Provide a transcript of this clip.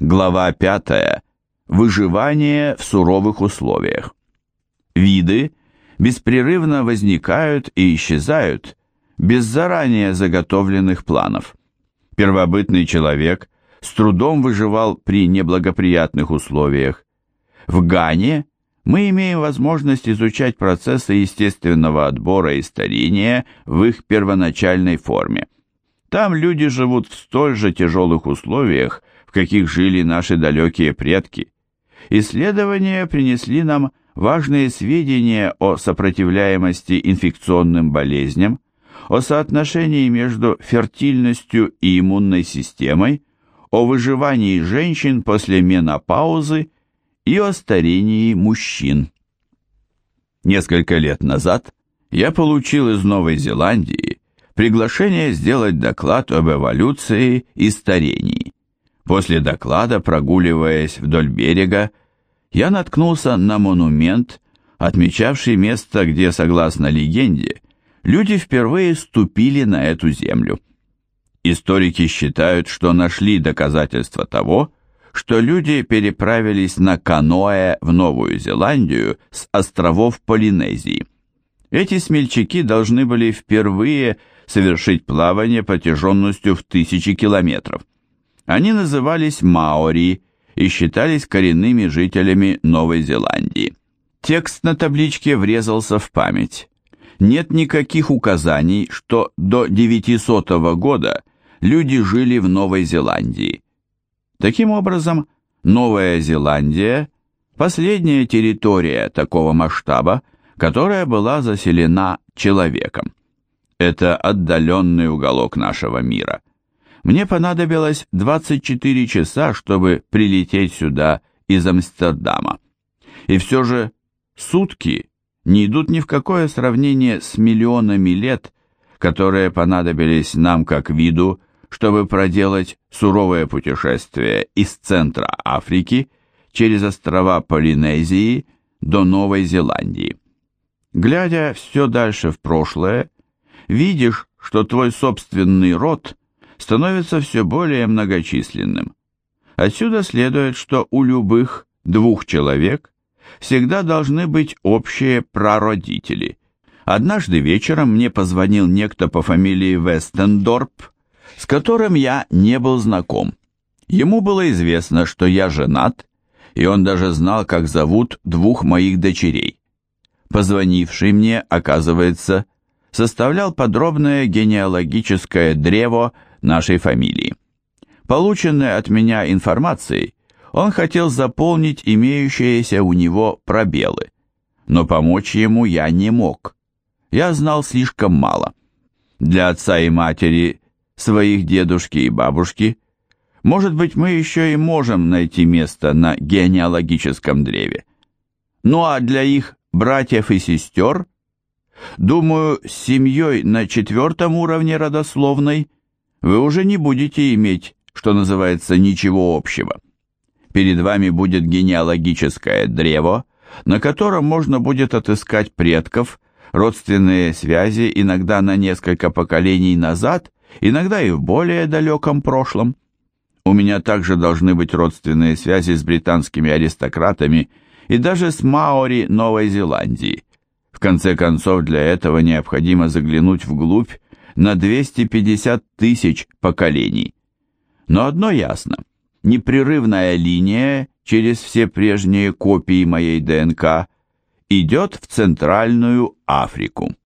Глава 5. Выживание в суровых условиях. Виды беспрерывно возникают и исчезают без заранее заготовленных планов. Первобытный человек с трудом выживал при неблагоприятных условиях. В Гане мы имеем возможность изучать процессы естественного отбора и старения в их первоначальной форме. Там люди живут в столь же тяжелых условиях, каких жили наши далекие предки. Исследования принесли нам важные сведения о сопротивляемости инфекционным болезням, о соотношении между фертильностью и иммунной системой, о выживании женщин после менопаузы и о старении мужчин. Несколько лет назад я получил из Новой Зеландии приглашение сделать доклад об эволюции и старении. После доклада, прогуливаясь вдоль берега, я наткнулся на монумент, отмечавший место, где, согласно легенде, люди впервые ступили на эту землю. Историки считают, что нашли доказательства того, что люди переправились на каноэ в Новую Зеландию с островов Полинезии. Эти смельчаки должны были впервые совершить плавание протяженностью в тысячи километров. Они назывались маори и считались коренными жителями Новой Зеландии. Текст на табличке врезался в память. Нет никаких указаний, что до 900 года люди жили в Новой Зеландии. Таким образом, Новая Зеландия – последняя территория такого масштаба, которая была заселена человеком. Это отдаленный уголок нашего мира – мне понадобилось 24 часа, чтобы прилететь сюда из Амстердама. И все же сутки не идут ни в какое сравнение с миллионами лет, которые понадобились нам как виду, чтобы проделать суровое путешествие из центра Африки через острова Полинезии до Новой Зеландии. Глядя все дальше в прошлое, видишь, что твой собственный род – становится все более многочисленным. Отсюда следует, что у любых двух человек всегда должны быть общие прародители. Однажды вечером мне позвонил некто по фамилии Вестендорп, с которым я не был знаком. Ему было известно, что я женат, и он даже знал, как зовут двух моих дочерей. Позвонивший мне, оказывается, составлял подробное генеалогическое древо нашей фамилии. Полученной от меня информацией, он хотел заполнить имеющиеся у него пробелы, но помочь ему я не мог. Я знал слишком мало. Для отца и матери, своих дедушки и бабушки, может быть, мы еще и можем найти место на генеалогическом древе. Ну а для их братьев и сестер, думаю, с семьей на четвертом уровне родословной – вы уже не будете иметь, что называется, ничего общего. Перед вами будет генеалогическое древо, на котором можно будет отыскать предков, родственные связи иногда на несколько поколений назад, иногда и в более далеком прошлом. У меня также должны быть родственные связи с британскими аристократами и даже с маори Новой Зеландии. В конце концов, для этого необходимо заглянуть вглубь на 250 тысяч поколений. Но одно ясно, непрерывная линия через все прежние копии моей ДНК идет в Центральную Африку.